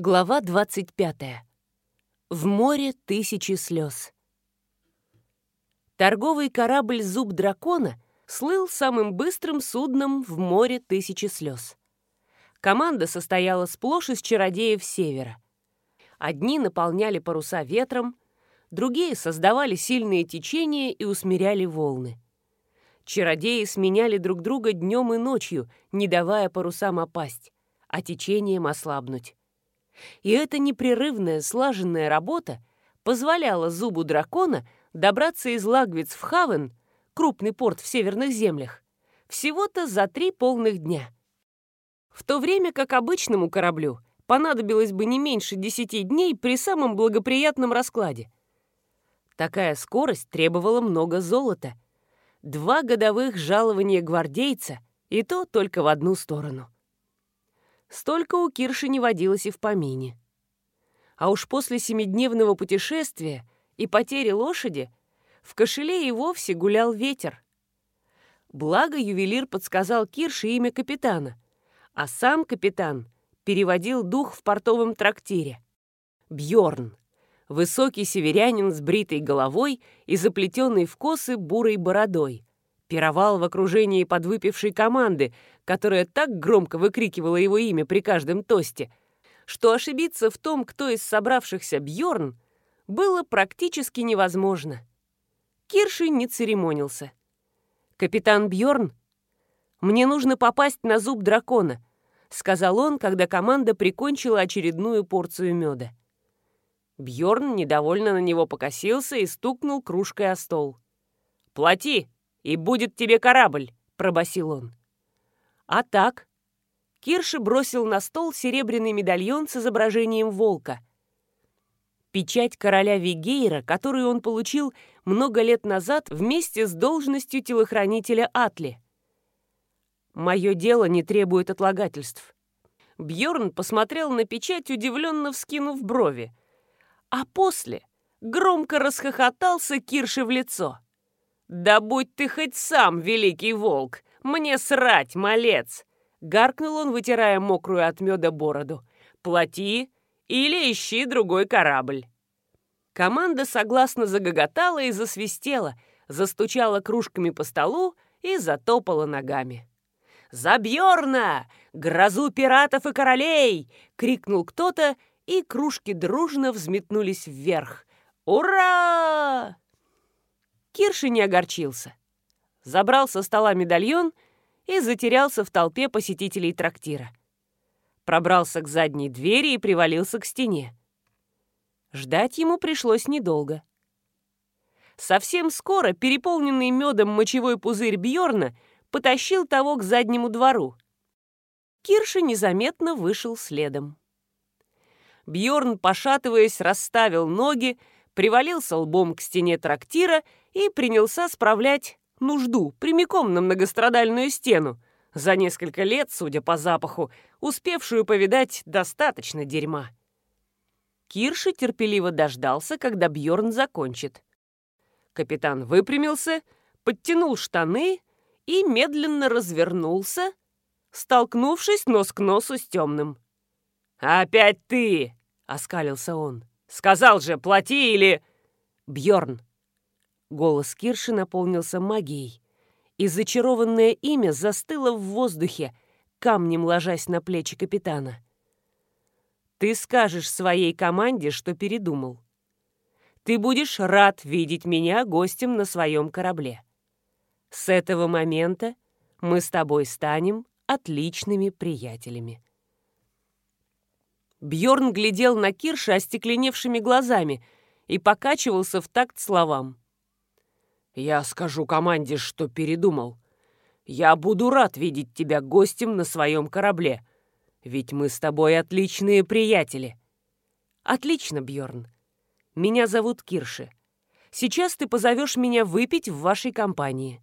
Глава 25. В море тысячи слез. Торговый корабль «Зуб дракона» слыл самым быстрым судном в море тысячи слез. Команда состояла сплошь из чародеев севера. Одни наполняли паруса ветром, другие создавали сильные течения и усмиряли волны. Чародеи сменяли друг друга днем и ночью, не давая парусам опасть, а течением ослабнуть. И эта непрерывная слаженная работа позволяла зубу дракона добраться из Лагвиц в Хавен, крупный порт в северных землях, всего-то за три полных дня. В то время как обычному кораблю понадобилось бы не меньше десяти дней при самом благоприятном раскладе. Такая скорость требовала много золота. Два годовых жалования гвардейца, и то только в одну сторону. Столько у Кирши не водилось и в помине. А уж после семидневного путешествия и потери лошади в кошеле и вовсе гулял ветер. Благо ювелир подсказал Кирше имя капитана, а сам капитан переводил дух в портовом трактире. Бьорн, высокий северянин с бритой головой и заплетенной в косы бурой бородой, пировал в окружении подвыпившей команды, которая так громко выкрикивала его имя при каждом тосте, что ошибиться в том, кто из собравшихся Бьорн, было практически невозможно. Кирши не церемонился. «Капитан Бьорн, мне нужно попасть на зуб дракона», сказал он, когда команда прикончила очередную порцию меда. Бьорн недовольно на него покосился и стукнул кружкой о стол. «Плати!» И будет тебе корабль», — пробасил он. «А так?» Кирши бросил на стол серебряный медальон с изображением волка. Печать короля Вигейра, которую он получил много лет назад вместе с должностью телохранителя Атли. «Мое дело не требует отлагательств». Бьорн посмотрел на печать, удивленно вскинув брови. А после громко расхохотался Кирши в лицо. «Да будь ты хоть сам, великий волк! Мне срать, малец!» Гаркнул он, вытирая мокрую от меда бороду. «Плати или ищи другой корабль». Команда согласно загоготала и засвистела, застучала кружками по столу и затопала ногами. «За Бьорна! Грозу пиратов и королей!» — крикнул кто-то, и кружки дружно взметнулись вверх. «Ура!» Кирши не огорчился. Забрал со стола медальон и затерялся в толпе посетителей трактира. Пробрался к задней двери и привалился к стене. Ждать ему пришлось недолго. Совсем скоро переполненный медом мочевой пузырь Бьорна потащил того к заднему двору. Кирша незаметно вышел следом. Бьорн, пошатываясь, расставил ноги, привалился лбом к стене трактира и принялся справлять нужду прямиком на многострадальную стену, за несколько лет, судя по запаху, успевшую повидать достаточно дерьма. Кирши терпеливо дождался, когда Бьорн закончит. Капитан выпрямился, подтянул штаны и медленно развернулся, столкнувшись нос к носу с темным. «Опять ты!» — оскалился он. Сказал же, плати или...» Бьорн. Голос Кирши наполнился магией, и зачарованное имя застыло в воздухе, камнем ложась на плечи капитана. «Ты скажешь своей команде, что передумал. Ты будешь рад видеть меня гостем на своем корабле. С этого момента мы с тобой станем отличными приятелями». Бьорн глядел на Кирша остекленевшими глазами и покачивался в такт словам. «Я скажу команде, что передумал. Я буду рад видеть тебя гостем на своем корабле, ведь мы с тобой отличные приятели». «Отлично, Бьорн. Меня зовут Кирши. Сейчас ты позовешь меня выпить в вашей компании».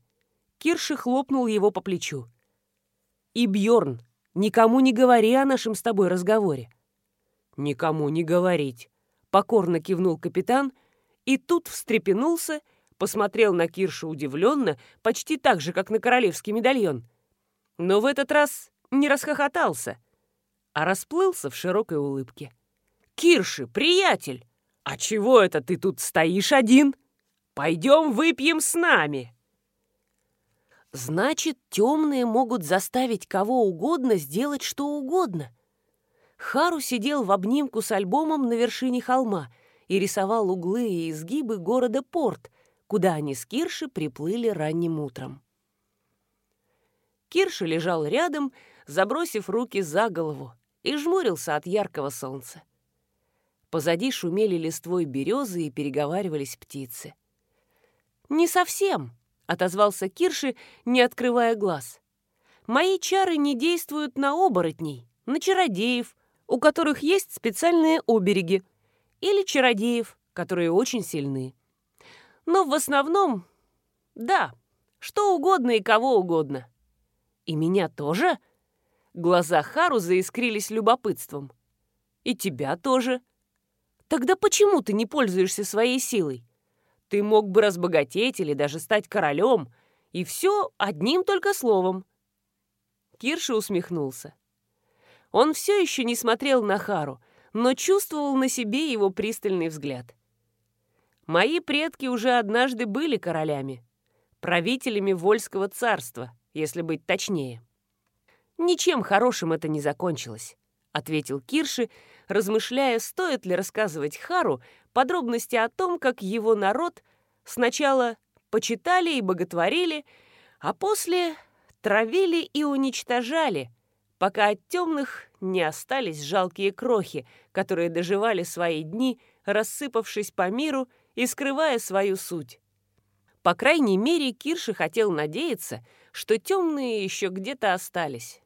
Кирши хлопнул его по плечу. «И, Бьорн, никому не говори о нашем с тобой разговоре. «Никому не говорить», — покорно кивнул капитан, и тут встрепенулся, посмотрел на Кирша удивленно, почти так же, как на королевский медальон. Но в этот раз не расхохотался, а расплылся в широкой улыбке. «Кирши, приятель, а чего это ты тут стоишь один? Пойдем выпьем с нами!» Значит, темные могут заставить кого угодно сделать что угодно. Хару сидел в обнимку с альбомом на вершине холма и рисовал углы и изгибы города Порт, куда они с Кирши приплыли ранним утром. Кирша лежал рядом, забросив руки за голову, и жмурился от яркого солнца. Позади шумели листвой березы и переговаривались птицы. «Не совсем», — отозвался Кирши, не открывая глаз. «Мои чары не действуют на оборотней, на чародеев, у которых есть специальные обереги, или чародеев, которые очень сильны. Но в основном, да, что угодно и кого угодно. И меня тоже?» Глаза Хару заискрились любопытством. «И тебя тоже. Тогда почему ты не пользуешься своей силой? Ты мог бы разбогатеть или даже стать королем, и все одним только словом». Кирша усмехнулся. Он все еще не смотрел на Хару, но чувствовал на себе его пристальный взгляд. «Мои предки уже однажды были королями, правителями Вольского царства, если быть точнее. «Ничем хорошим это не закончилось», — ответил Кирши, размышляя, стоит ли рассказывать Хару подробности о том, как его народ сначала почитали и боготворили, а после травили и уничтожали, пока от темных не остались жалкие крохи, которые доживали свои дни, рассыпавшись по миру и скрывая свою суть. По крайней мере, Кирши хотел надеяться, что темные еще где-то остались.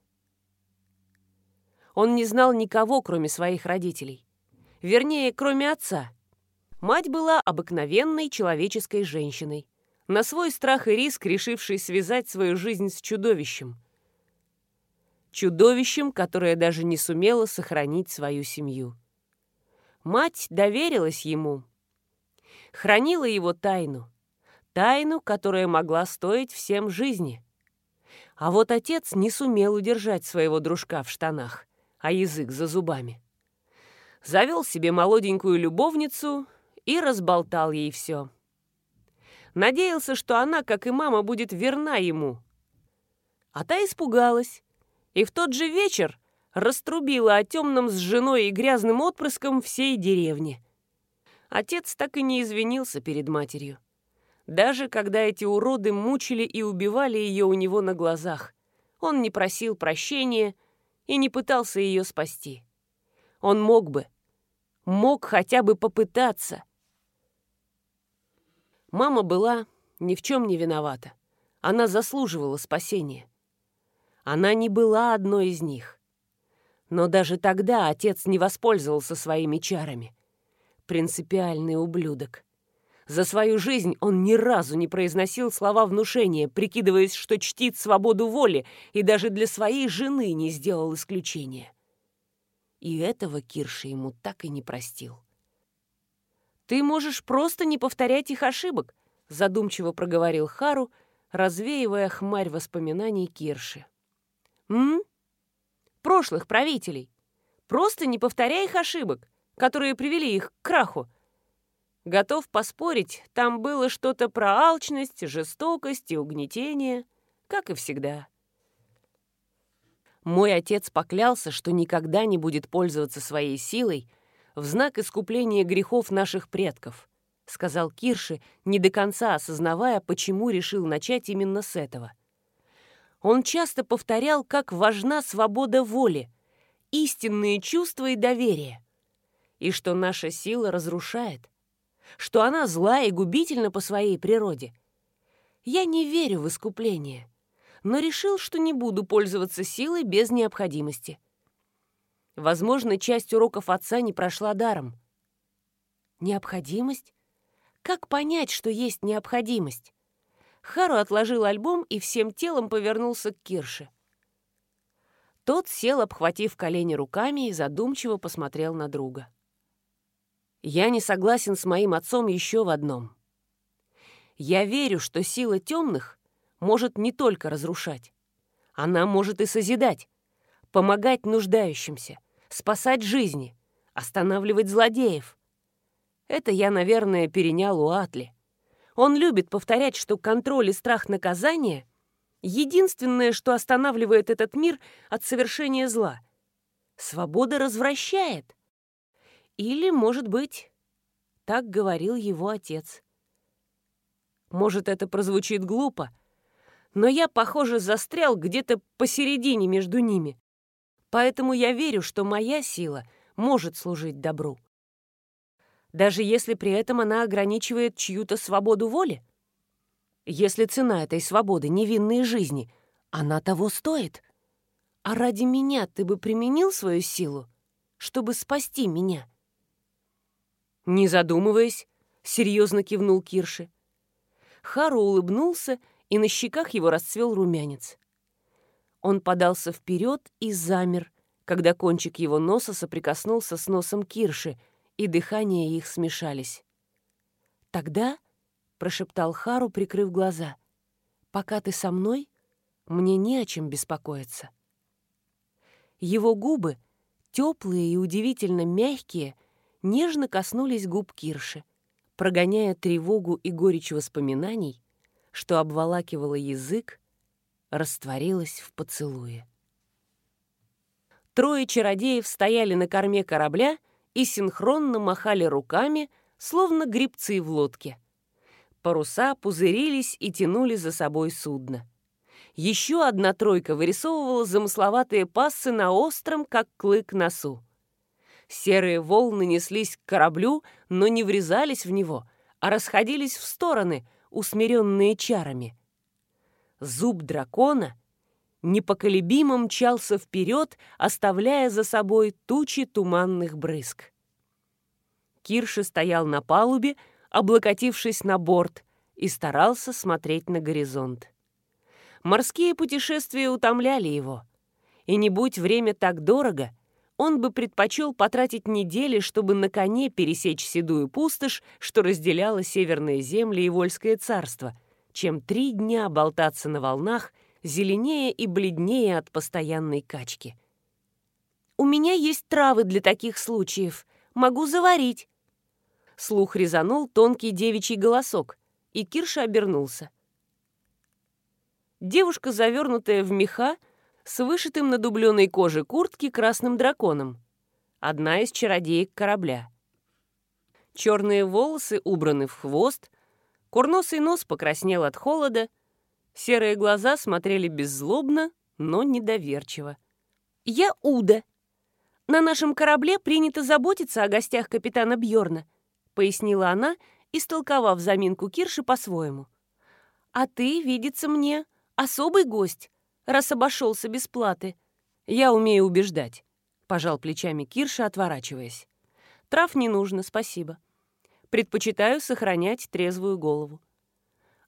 Он не знал никого, кроме своих родителей. Вернее, кроме отца. Мать была обыкновенной человеческой женщиной, на свой страх и риск решившей связать свою жизнь с чудовищем. Чудовищем, которое даже не сумело сохранить свою семью. Мать доверилась ему, хранила его тайну, тайну, которая могла стоить всем жизни. А вот отец не сумел удержать своего дружка в штанах а язык за зубами. Завел себе молоденькую любовницу и разболтал ей все. Надеялся, что она, как и мама, будет верна ему. А та испугалась, и в тот же вечер раструбила о темном с женой и грязным отпрыском всей деревни. Отец так и не извинился перед матерью. Даже когда эти уроды мучили и убивали ее у него на глазах, он не просил прощения и не пытался ее спасти. Он мог бы, мог хотя бы попытаться. Мама была ни в чем не виновата. Она заслуживала спасения. Она не была одной из них. Но даже тогда отец не воспользовался своими чарами. Принципиальный ублюдок. За свою жизнь он ни разу не произносил слова внушения, прикидываясь, что чтит свободу воли, и даже для своей жены не сделал исключения. И этого Кирша ему так и не простил. «Ты можешь просто не повторять их ошибок», задумчиво проговорил Хару, развеивая хмарь воспоминаний Кирши. «М? Прошлых правителей. Просто не повторяй их ошибок, которые привели их к краху», Готов поспорить, там было что-то про алчность, жестокость и угнетение, как и всегда. Мой отец поклялся, что никогда не будет пользоваться своей силой в знак искупления грехов наших предков, сказал Кирши, не до конца осознавая, почему решил начать именно с этого. Он часто повторял, как важна свобода воли, истинные чувства и доверие, и что наша сила разрушает — что она зла и губительна по своей природе. Я не верю в искупление, но решил, что не буду пользоваться силой без необходимости. Возможно, часть уроков отца не прошла даром. Необходимость? Как понять, что есть необходимость? Хару отложил альбом и всем телом повернулся к Кирше. Тот сел, обхватив колени руками, и задумчиво посмотрел на друга. Я не согласен с моим отцом еще в одном. Я верю, что сила темных может не только разрушать. Она может и созидать, помогать нуждающимся, спасать жизни, останавливать злодеев. Это я, наверное, перенял у Атли. Он любит повторять, что контроль и страх наказания — единственное, что останавливает этот мир от совершения зла. Свобода развращает. Или, может быть, так говорил его отец. Может, это прозвучит глупо, но я, похоже, застрял где-то посередине между ними. Поэтому я верю, что моя сила может служить добру. Даже если при этом она ограничивает чью-то свободу воли? Если цена этой свободы — невинные жизни, она того стоит. А ради меня ты бы применил свою силу, чтобы спасти меня? Не задумываясь, серьезно кивнул Кирши. Хару улыбнулся, и на щеках его расцвел румянец. Он подался вперед и замер, когда кончик его носа соприкоснулся с носом Кирши, и дыхания их смешались. «Тогда», — прошептал Хару, прикрыв глаза, — «пока ты со мной, мне не о чем беспокоиться». Его губы, теплые и удивительно мягкие, нежно коснулись губ Кирши, прогоняя тревогу и горечь воспоминаний, что обволакивало язык, растворилась в поцелуе. Трое чародеев стояли на корме корабля и синхронно махали руками, словно грибцы в лодке. Паруса пузырились и тянули за собой судно. Еще одна тройка вырисовывала замысловатые пассы на остром, как клык носу. Серые волны неслись к кораблю, но не врезались в него, а расходились в стороны, усмиренные чарами. Зуб дракона непоколебимо мчался вперед, оставляя за собой тучи туманных брызг. Кирши стоял на палубе, облокотившись на борт, и старался смотреть на горизонт. Морские путешествия утомляли его, и не будь время так дорого, он бы предпочел потратить недели, чтобы на коне пересечь седую пустошь, что разделяла северные земли и Вольское царство, чем три дня болтаться на волнах — зеленее и бледнее от постоянной качки. «У меня есть травы для таких случаев. Могу заварить». Слух резанул тонкий девичий голосок, и Кирша обернулся. Девушка, завернутая в меха, с вышитым на дубленой коже куртки красным драконом. Одна из чародеек корабля. Черные волосы убраны в хвост, курносый нос покраснел от холода, Серые глаза смотрели беззлобно, но недоверчиво. «Я Уда. На нашем корабле принято заботиться о гостях капитана Бьорна», пояснила она, истолковав заминку Кирши по-своему. «А ты, видится мне, особый гость, раз обошелся без платы. Я умею убеждать», — пожал плечами Кирша, отворачиваясь. «Трав не нужно, спасибо. Предпочитаю сохранять трезвую голову».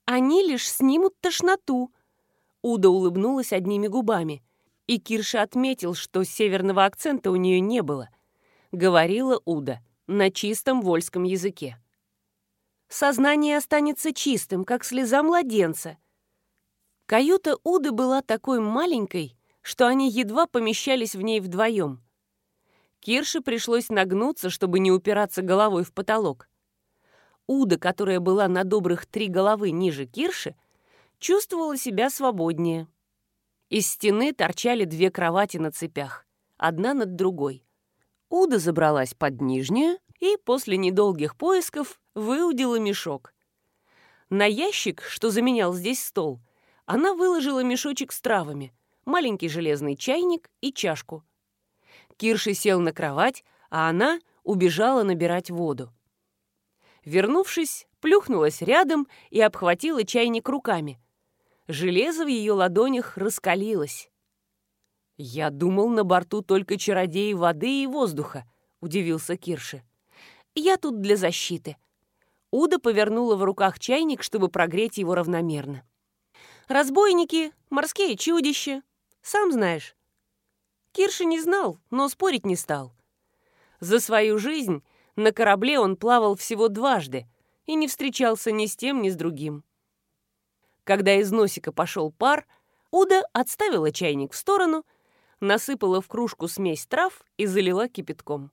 Они лишь снимут тошноту». Уда улыбнулась одними губами, и Кирша отметил, что северного акцента у нее не было. Говорила Уда на чистом вольском языке. «Сознание останется чистым, как слеза младенца». Каюта Уды была такой маленькой, что они едва помещались в ней вдвоем. Кирше пришлось нагнуться, чтобы не упираться головой в потолок. Уда, которая была на добрых три головы ниже Кирши, чувствовала себя свободнее. Из стены торчали две кровати на цепях, одна над другой. Уда забралась под нижнюю и после недолгих поисков выудила мешок. На ящик, что заменял здесь стол, она выложила мешочек с травами, маленький железный чайник и чашку. Кирши сел на кровать, а она убежала набирать воду. Вернувшись, плюхнулась рядом и обхватила чайник руками. Железо в ее ладонях раскалилось. «Я думал, на борту только чародеи воды и воздуха», — удивился Кирши. «Я тут для защиты». Уда повернула в руках чайник, чтобы прогреть его равномерно. «Разбойники, морские чудища, сам знаешь». Кирши не знал, но спорить не стал. За свою жизнь на корабле он плавал всего дважды и не встречался ни с тем, ни с другим. Когда из носика пошел пар, Уда отставила чайник в сторону, насыпала в кружку смесь трав и залила кипятком.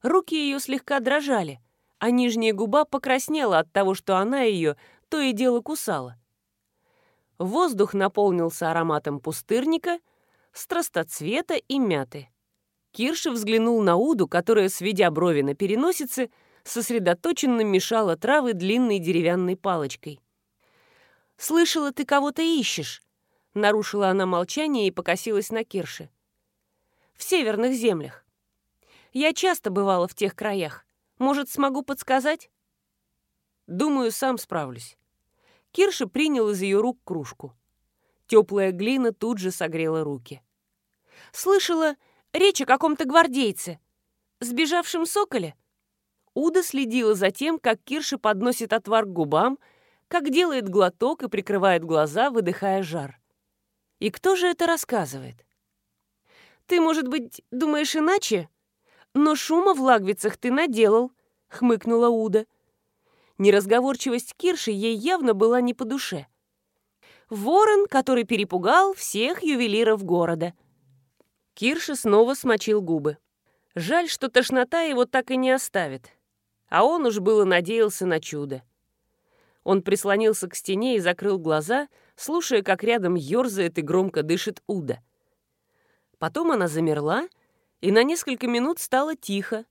Руки ее слегка дрожали, а нижняя губа покраснела от того, что она ее то и дело кусала. Воздух наполнился ароматом пустырника, страстоцвета и мяты. Кирша взглянул на Уду, которая, сведя брови на переносице, сосредоточенно мешала травы длинной деревянной палочкой. «Слышала, ты кого-то ищешь?» Нарушила она молчание и покосилась на Кирше. «В северных землях. Я часто бывала в тех краях. Может, смогу подсказать?» «Думаю, сам справлюсь». Кирша принял из ее рук кружку. Теплая глина тут же согрела руки. «Слышала речь о каком-то гвардейце. Сбежавшем соколе?» Уда следила за тем, как Кирша подносит отвар к губам, как делает глоток и прикрывает глаза, выдыхая жар. И кто же это рассказывает? «Ты, может быть, думаешь иначе? Но шума в лагвицах ты наделал», — хмыкнула Уда. Неразговорчивость Кирши ей явно была не по душе. Ворон, который перепугал всех ювелиров города. Кирша снова смочил губы. Жаль, что тошнота его так и не оставит. А он уж было надеялся на чудо. Он прислонился к стене и закрыл глаза, слушая, как рядом ерзает и громко дышит Уда. Потом она замерла, и на несколько минут стало тихо,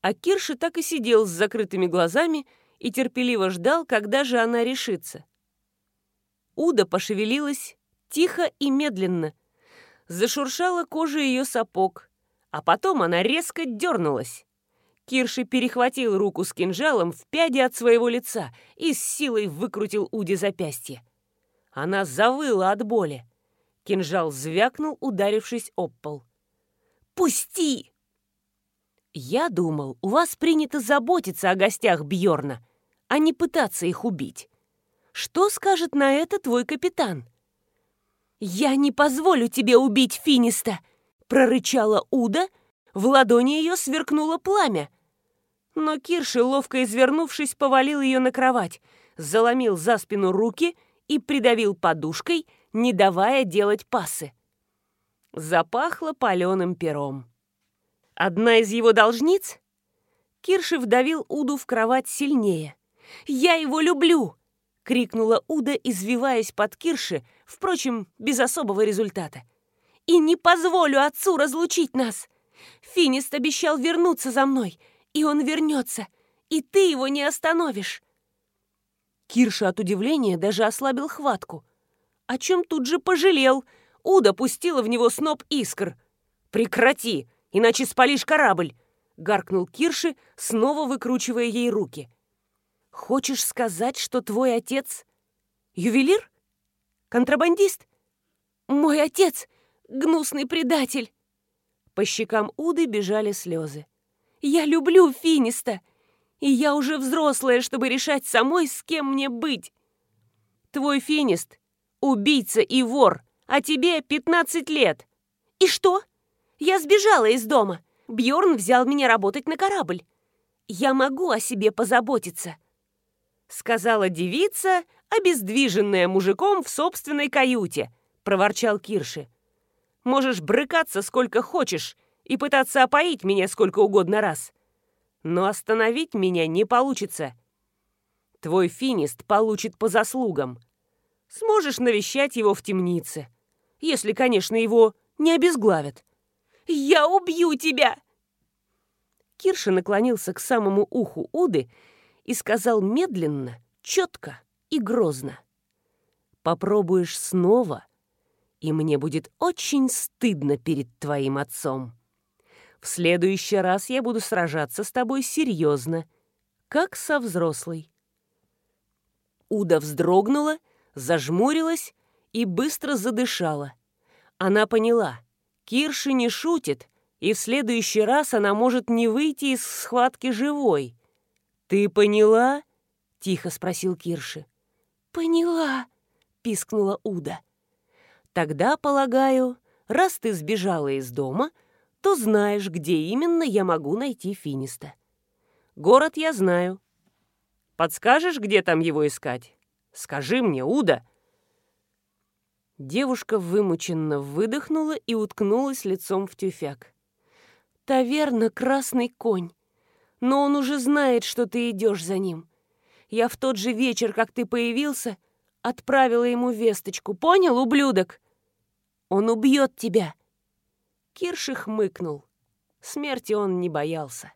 а Кирши так и сидел с закрытыми глазами и терпеливо ждал, когда же она решится. Уда пошевелилась тихо и медленно. Зашуршала кожа ее сапог, а потом она резко дернулась. Кирши перехватил руку с кинжалом в пяди от своего лица и с силой выкрутил Уде запястье. Она завыла от боли. Кинжал звякнул, ударившись об пол. «Пусти!» «Я думал, у вас принято заботиться о гостях Бьорна, а не пытаться их убить. Что скажет на это твой капитан?» «Я не позволю тебе убить Финиста!» — прорычала Уда. В ладони ее сверкнуло пламя. Но Кирши, ловко извернувшись, повалил ее на кровать, заломил за спину руки и придавил подушкой, не давая делать пасы. Запахло паленым пером. Одна из его должниц? Кирши вдавил Уду в кровать сильнее. «Я его люблю!» — крикнула Уда, извиваясь под Кирши, впрочем, без особого результата. «И не позволю отцу разлучить нас! Финист обещал вернуться за мной, и он вернется, и ты его не остановишь!» Кирша от удивления даже ослабил хватку. О чем тут же пожалел. Уда пустила в него сноп искр. «Прекрати, иначе спалишь корабль!» — гаркнул Кирши, снова выкручивая ей руки. «Хочешь сказать, что твой отец ювелир? Контрабандист? Мой отец — гнусный предатель!» По щекам Уды бежали слезы. «Я люблю Финиста, и я уже взрослая, чтобы решать самой, с кем мне быть. Твой Финист — убийца и вор, а тебе 15 лет. И что? Я сбежала из дома. Бьорн взял меня работать на корабль. Я могу о себе позаботиться сказала девица, обездвиженная мужиком в собственной каюте, проворчал Кирши. Можешь брыкаться сколько хочешь и пытаться опоить меня сколько угодно раз. Но остановить меня не получится. Твой финист получит по заслугам. Сможешь навещать его в темнице. Если, конечно, его не обезглавят. «Я убью тебя!» Кирша наклонился к самому уху Уды и сказал медленно, четко и грозно. «Попробуешь снова, и мне будет очень стыдно перед твоим отцом. В следующий раз я буду сражаться с тобой серьезно, как со взрослой». Уда вздрогнула, зажмурилась и быстро задышала. Она поняла, Кирши не шутит, и в следующий раз она может не выйти из схватки живой. «Ты поняла?» — тихо спросил Кирши. «Поняла», — пискнула Уда. «Тогда, полагаю, раз ты сбежала из дома, то знаешь, где именно я могу найти Финиста. Город я знаю. Подскажешь, где там его искать? Скажи мне, Уда!» Девушка вымученно выдохнула и уткнулась лицом в тюфяк. Таверна «Красный конь». Но он уже знает, что ты идешь за ним. Я в тот же вечер, как ты появился, отправила ему весточку. Понял, ублюдок? Он убьет тебя. Кирши хмыкнул. Смерти он не боялся.